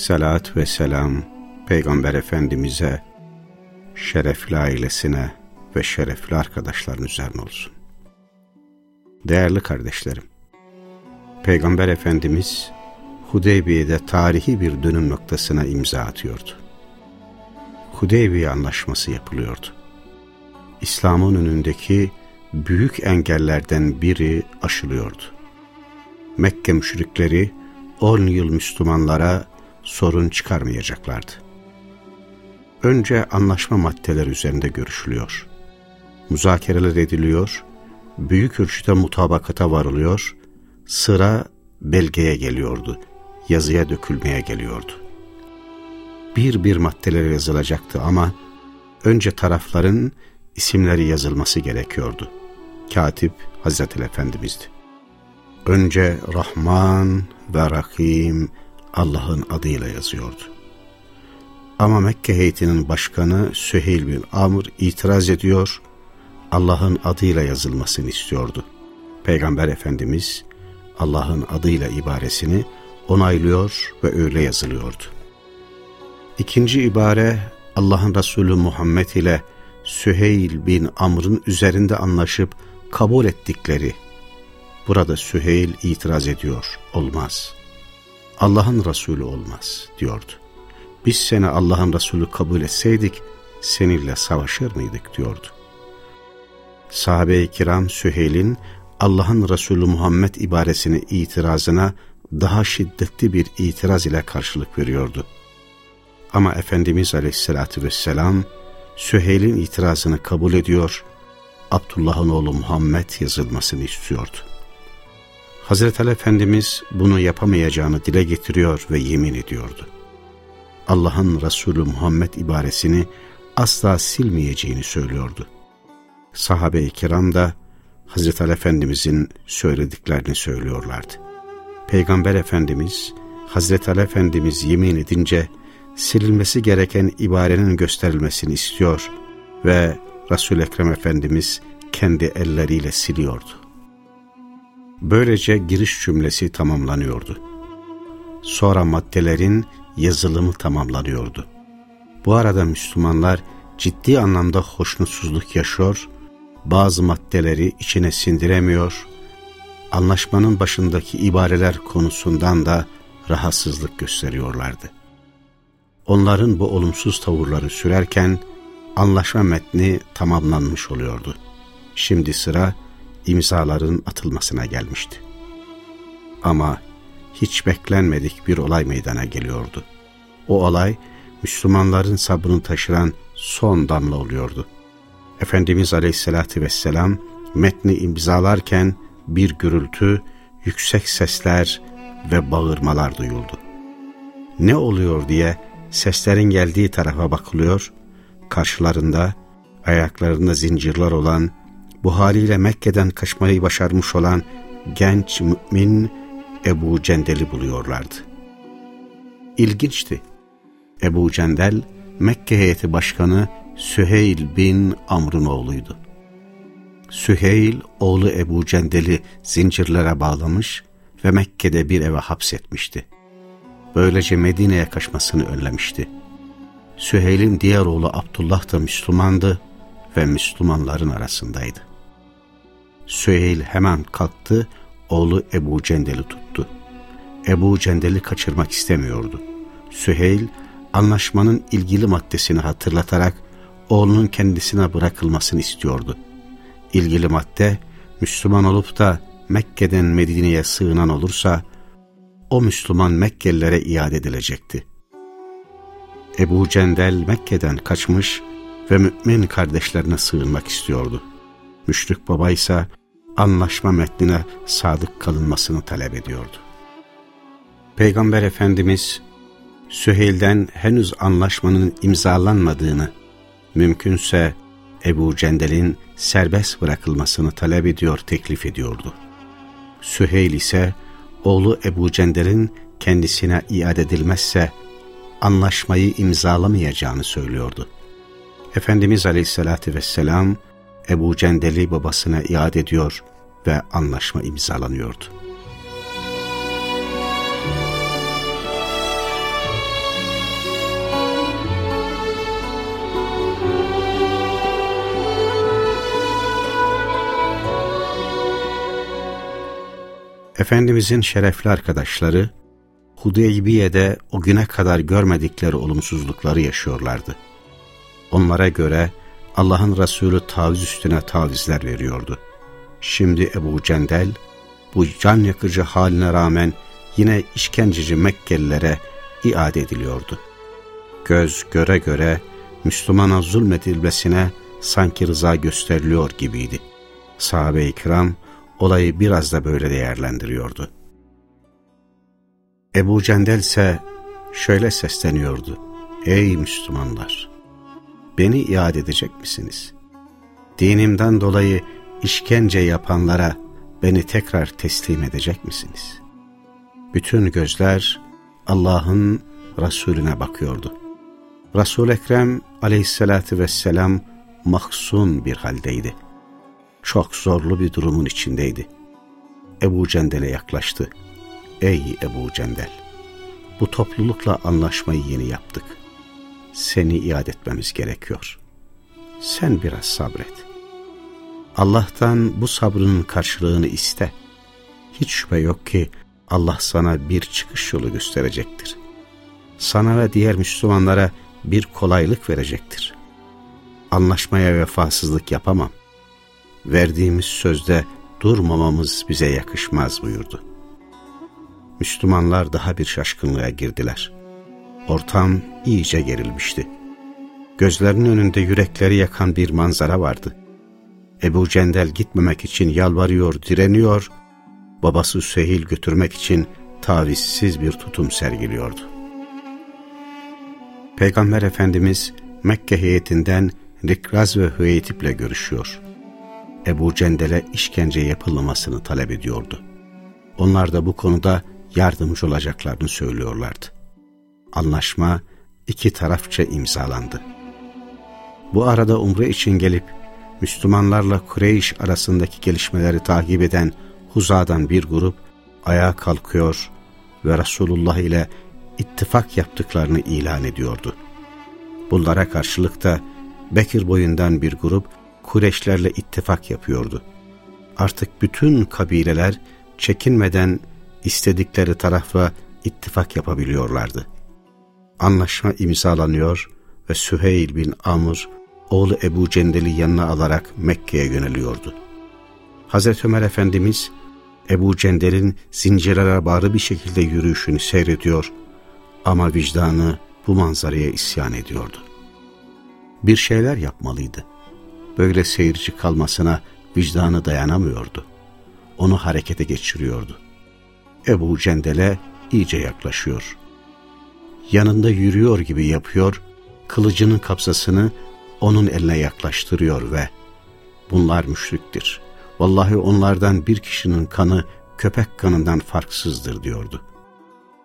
Salat ve selam Peygamber Efendimiz'e, şerefli ailesine ve şerefli arkadaşların üzerine olsun. Değerli kardeşlerim, Peygamber Efendimiz Hudeybiye'de tarihi bir dönüm noktasına imza atıyordu. Hudeybiye Anlaşması yapılıyordu. İslam'ın önündeki büyük engellerden biri aşılıyordu. Mekke müşrikleri 10 yıl Müslümanlara sorun çıkarmayacaklardı. Önce anlaşma maddeleri üzerinde görüşülüyor. Müzakereler ediliyor, büyük ölçüde mutabakata varılıyor, sıra belgeye geliyordu, yazıya dökülmeye geliyordu. Bir bir maddeler yazılacaktı ama önce tarafların isimleri yazılması gerekiyordu. Katip Hazreti Efendimiz'di. Önce Rahman ve Rahim Allah'ın adıyla yazıyordu. Ama Mekke heyetinin başkanı Süheyl bin Amr itiraz ediyor, Allah'ın adıyla yazılmasını istiyordu. Peygamber Efendimiz Allah'ın adıyla ibaresini onaylıyor ve öyle yazılıyordu. İkinci ibare Allah'ın Resulü Muhammed ile Süheyl bin Amr'ın üzerinde anlaşıp kabul ettikleri. Burada Süheyl itiraz ediyor, olmaz. Allah'ın Resulü olmaz diyordu. Biz seni Allah'ın Resulü kabul etseydik seninle savaşır mıydık diyordu. Sahabe-i kiram Süheyl'in Allah'ın Resulü Muhammed ibaresini itirazına daha şiddetli bir itiraz ile karşılık veriyordu. Ama Efendimiz Aleyhisselatü Vesselam Süheyl'in itirazını kabul ediyor, Abdullah'ın oğlu Muhammed yazılmasını istiyordu. Hazreti Ali Efendimiz bunu yapamayacağını dile getiriyor ve yemin ediyordu. Allah'ın Resulü Muhammed ibaresini asla silmeyeceğini söylüyordu. Sahabe-i kiram da Hazreti Ali Efendimizin söylediklerini söylüyorlardı. Peygamber Efendimiz, Hazreti Ali Efendimiz yemin edince silinmesi gereken ibarenin gösterilmesini istiyor ve Resul-i Ekrem Efendimiz kendi elleriyle siliyordu. Böylece giriş cümlesi tamamlanıyordu. Sonra maddelerin yazılımı tamamlanıyordu. Bu arada Müslümanlar ciddi anlamda hoşnutsuzluk yaşıyor, bazı maddeleri içine sindiremiyor, anlaşmanın başındaki ibareler konusundan da rahatsızlık gösteriyorlardı. Onların bu olumsuz tavırları sürerken anlaşma metni tamamlanmış oluyordu. Şimdi sıra imzaların atılmasına gelmişti. Ama hiç beklenmedik bir olay meydana geliyordu. O olay Müslümanların sabrını taşıran son damla oluyordu. Efendimiz Aleyhisselatü Vesselam metni imzalarken bir gürültü, yüksek sesler ve bağırmalar duyuldu. Ne oluyor diye seslerin geldiği tarafa bakılıyor, karşılarında ayaklarında zincirler olan, bu haliyle Mekke'den kaçmayı başarmış olan genç mümin Ebu Cendel'i buluyorlardı. İlginçti. Ebu Cendel, Mekke heyeti başkanı Süheyl bin Amr'ın oğluydu. Süheyl, oğlu Ebu Cendel'i zincirlere bağlamış ve Mekke'de bir eve hapsetmişti. Böylece Medine'ye kaçmasını önlemişti. Süheyl'in diğer oğlu Abdullah da Müslümandı ve Müslümanların arasındaydı. Süheyl hemen kalktı, oğlu Ebu Cendel'i tuttu. Ebu Cendel'i kaçırmak istemiyordu. Süheyl, anlaşmanın ilgili maddesini hatırlatarak oğlunun kendisine bırakılmasını istiyordu. İlgili madde, Müslüman olup da Mekke'den Medine'ye sığınan olursa, o Müslüman Mekkelilere iade edilecekti. Ebu Cendel Mekke'den kaçmış ve mümin kardeşlerine sığınmak istiyordu. Müşrik baba ise anlaşma metnine sadık kalınmasını talep ediyordu. Peygamber Efendimiz Süheyl'den henüz anlaşmanın imzalanmadığını, mümkünse Ebu Cendel'in serbest bırakılmasını talep ediyor, teklif ediyordu. Süheyl ise oğlu Ebu Cendel'in kendisine iade edilmezse anlaşmayı imzalamayacağını söylüyordu. Efendimiz Aleyhisselatü Vesselam Ebu Cendel'i babasına iade ediyor ve anlaşma imzalanıyordu. Efendimizin şerefli arkadaşları Hudeybiye'de o güne kadar görmedikleri olumsuzlukları yaşıyorlardı. Onlara göre Allah'ın Resulü taviz üstüne tavizler veriyordu. Şimdi Ebu Cendel bu can yakıcı haline rağmen yine işkenceci Mekkelilere iade ediliyordu. Göz göre göre Müslümana zulmedilmesine sanki rıza gösteriliyor gibiydi. Sahabe-i kiram olayı biraz da böyle değerlendiriyordu. Ebu Cendel ise şöyle sesleniyordu. Ey Müslümanlar! Beni iade edecek misiniz? Dinimden dolayı işkence yapanlara beni tekrar teslim edecek misiniz? Bütün gözler Allah'ın Resulüne bakıyordu. Resul-i Ekrem aleyhissalatü vesselam mahzun bir haldeydi. Çok zorlu bir durumun içindeydi. Ebu Cendel'e yaklaştı. Ey Ebu Cendel! Bu toplulukla anlaşmayı yeni yaptık. Seni iade etmemiz gerekiyor. Sen biraz sabret. Allah'tan bu sabrının karşılığını iste. Hiç şüphe yok ki Allah sana bir çıkış yolu gösterecektir. Sana ve diğer Müslümanlara bir kolaylık verecektir. Anlaşmaya vefasızlık yapamam. Verdiğimiz sözde durmamamız bize yakışmaz buyurdu. Müslümanlar daha bir şaşkınlığa girdiler. Ortam iyice gerilmişti. Gözlerinin önünde yürekleri yakan bir manzara vardı. Ebu Cendel gitmemek için yalvarıyor, direniyor, babası Süheyl götürmek için tavizsiz bir tutum sergiliyordu. Peygamber Efendimiz Mekke heyetinden Rikraz ve Hüeytip ile görüşüyor. Ebu Cendel'e işkence yapılmamasını talep ediyordu. Onlar da bu konuda yardımcı olacaklarını söylüyorlardı. Anlaşma iki tarafça imzalandı. Bu arada umre için gelip Müslümanlarla Kureyş arasındaki gelişmeleri takip eden Huza'dan bir grup ayağa kalkıyor ve Resulullah ile ittifak yaptıklarını ilan ediyordu. Bunlara karşılık da Bekir boyundan bir grup Kureşlerle ittifak yapıyordu. Artık bütün kabileler çekinmeden istedikleri tarafla ittifak yapabiliyorlardı. Anlaşma imzalanıyor ve Süheyl bin Amr oğlu Ebu Cendel'i yanına alarak Mekke'ye yöneliyordu. Hazreti Ömer Efendimiz Ebu Cendel'in zincirlere bağlı bir şekilde yürüyüşünü seyrediyor ama vicdanı bu manzaraya isyan ediyordu. Bir şeyler yapmalıydı. Böyle seyirci kalmasına vicdanı dayanamıyordu. Onu harekete geçiriyordu. Ebu Cendel'e iyice yaklaşıyor. Yanında yürüyor gibi yapıyor, kılıcının kapsasını onun eline yaklaştırıyor ve bunlar müşriktir. Vallahi onlardan bir kişinin kanı köpek kanından farksızdır diyordu.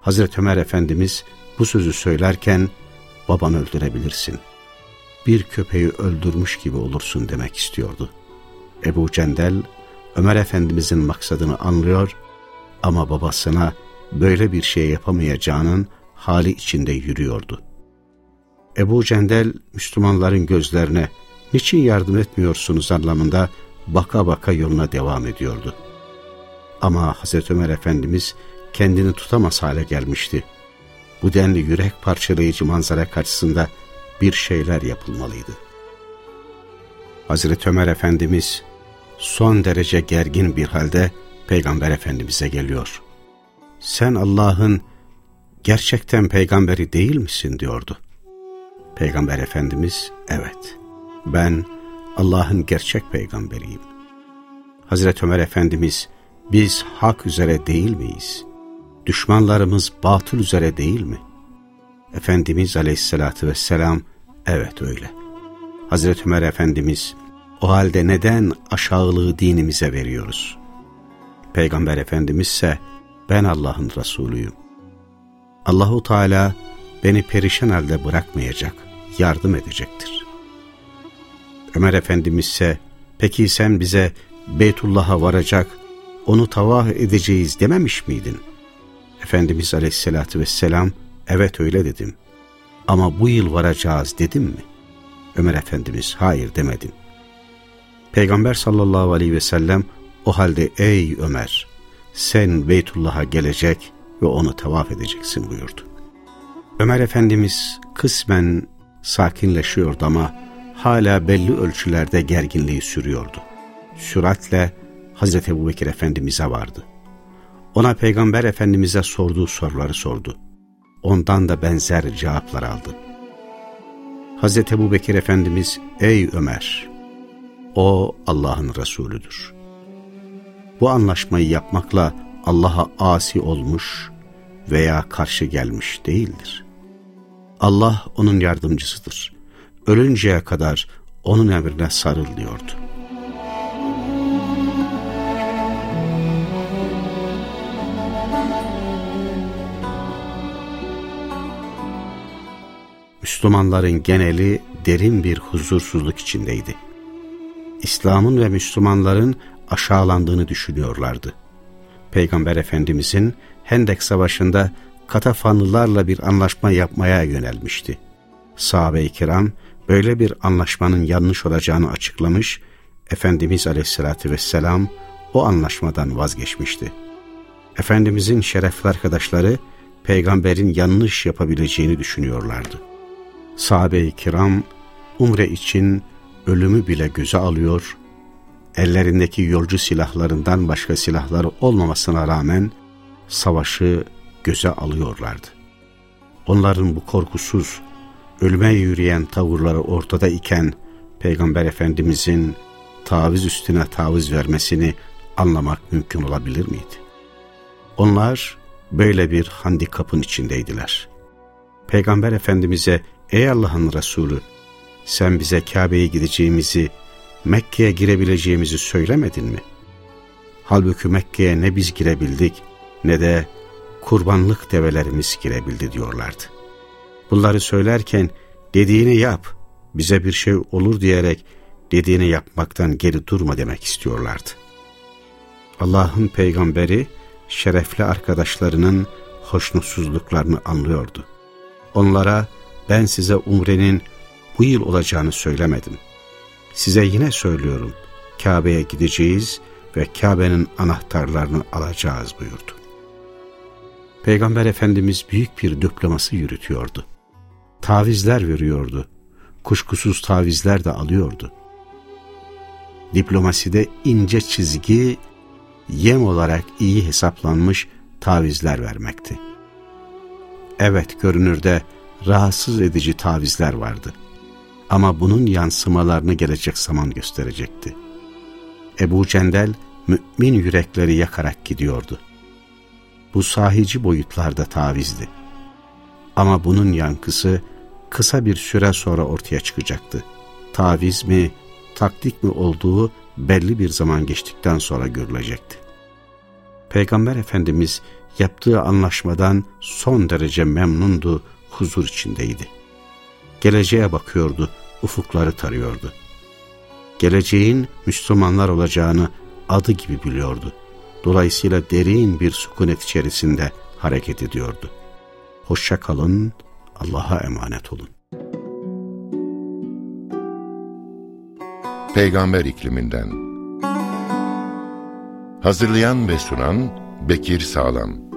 Hazreti Ömer Efendimiz bu sözü söylerken babanı öldürebilirsin. Bir köpeği öldürmüş gibi olursun demek istiyordu. Ebu Cendel Ömer Efendimizin maksadını anlıyor ama babasına böyle bir şey yapamayacağının hali içinde yürüyordu. Ebu Cendel Müslümanların gözlerine niçin yardım etmiyorsunuz anlamında baka baka yoluna devam ediyordu. Ama Hazreti Ömer Efendimiz kendini tutamaz hale gelmişti. Bu denli yürek parçalayıcı manzara karşısında bir şeyler yapılmalıydı. Hazreti Ömer Efendimiz son derece gergin bir halde Peygamber Efendimiz'e geliyor. Sen Allah'ın gerçekten peygamberi değil misin diyordu. Peygamber Efendimiz evet ben Allah'ın gerçek peygamberiyim. Hazreti Ömer Efendimiz biz hak üzere değil miyiz? Düşmanlarımız batıl üzere değil mi? Efendimiz aleyhissalatü vesselam, evet öyle. Hazreti Ömer Efendimiz, o halde neden aşağılığı dinimize veriyoruz? Peygamber Efendimiz ise, ben Allah'ın Resulüyüm. Allahu Teala beni perişan halde bırakmayacak, yardım edecektir. Ömer Efendimiz ise, peki sen bize Beytullah'a varacak, onu tavaf edeceğiz dememiş miydin? Efendimiz Aleyhisselatü Vesselam, evet öyle dedim. Ama bu yıl varacağız dedim mi? Ömer Efendimiz, hayır demedim. Peygamber sallallahu aleyhi ve sellem, o halde ey Ömer, sen Beytullah'a gelecek ve onu tavaf edeceksin buyurdu. Ömer Efendimiz kısmen sakinleşiyordu ama hala belli ölçülerde gerginliği sürüyordu. Süratle Hazreti Ebu Bekir Efendimiz'e vardı. Ona Peygamber Efendimiz'e sorduğu soruları sordu. Ondan da benzer cevaplar aldı. Hazreti Ebu Bekir Efendimiz, ey Ömer, o Allah'ın Resulüdür. Bu anlaşmayı yapmakla Allah'a asi olmuş veya karşı gelmiş değildir. Allah onun yardımcısıdır. Ölünceye kadar onun emrine sarıl diyordu. Müslümanların geneli derin bir huzursuzluk içindeydi. İslam'ın ve Müslümanların aşağılandığını düşünüyorlardı. Peygamber Efendimizin Hendek Savaşı'nda Katafanlılarla bir anlaşma yapmaya yönelmişti. Sahabe-i kiram böyle bir anlaşmanın yanlış olacağını açıklamış, Efendimiz Aleyhisselatü Vesselam o anlaşmadan vazgeçmişti. Efendimizin şerefli arkadaşları peygamberin yanlış yapabileceğini düşünüyorlardı. Sahabe-i kiram umre için ölümü bile göze alıyor, ellerindeki yolcu silahlarından başka silahları olmamasına rağmen savaşı göze alıyorlardı. Onların bu korkusuz, ölüme yürüyen tavırları ortada iken Peygamber Efendimizin taviz üstüne taviz vermesini anlamak mümkün olabilir miydi? Onlar böyle bir handikapın içindeydiler. Peygamber Efendimiz'e ey Allah'ın Resulü sen bize Kabe'ye gideceğimizi, Mekke'ye girebileceğimizi söylemedin mi? Halbuki Mekke'ye ne biz girebildik ne de kurbanlık develerimiz girebildi diyorlardı. Bunları söylerken dediğini yap, bize bir şey olur diyerek dediğini yapmaktan geri durma demek istiyorlardı. Allah'ın peygamberi şerefli arkadaşlarının hoşnutsuzluklarını anlıyordu. Onlara ben size umrenin bu yıl olacağını söylemedim. Size yine söylüyorum, Kabe'ye gideceğiz ve Kabe'nin anahtarlarını alacağız buyurdu. Peygamber Efendimiz büyük bir diploması yürütüyordu. Tavizler veriyordu. Kuşkusuz tavizler de alıyordu. Diplomaside ince çizgi, yem olarak iyi hesaplanmış tavizler vermekti. Evet görünürde rahatsız edici tavizler vardı. Ama bunun yansımalarını gelecek zaman gösterecekti. Ebu Cendel mümin yürekleri yakarak gidiyordu. Bu sahici boyutlarda tavizdi. Ama bunun yankısı kısa bir süre sonra ortaya çıkacaktı. Taviz mi, taktik mi olduğu belli bir zaman geçtikten sonra görülecekti. Peygamber Efendimiz yaptığı anlaşmadan son derece memnundu, huzur içindeydi. Geleceğe bakıyordu, ufukları tarıyordu. Geleceğin Müslümanlar olacağını adı gibi biliyordu. Dolayısıyla derin bir sükunet içerisinde hareket ediyordu. Hoşça kalın, Allah'a emanet olun. Peygamber ikliminden Hazırlayan ve sunan Bekir Sağlam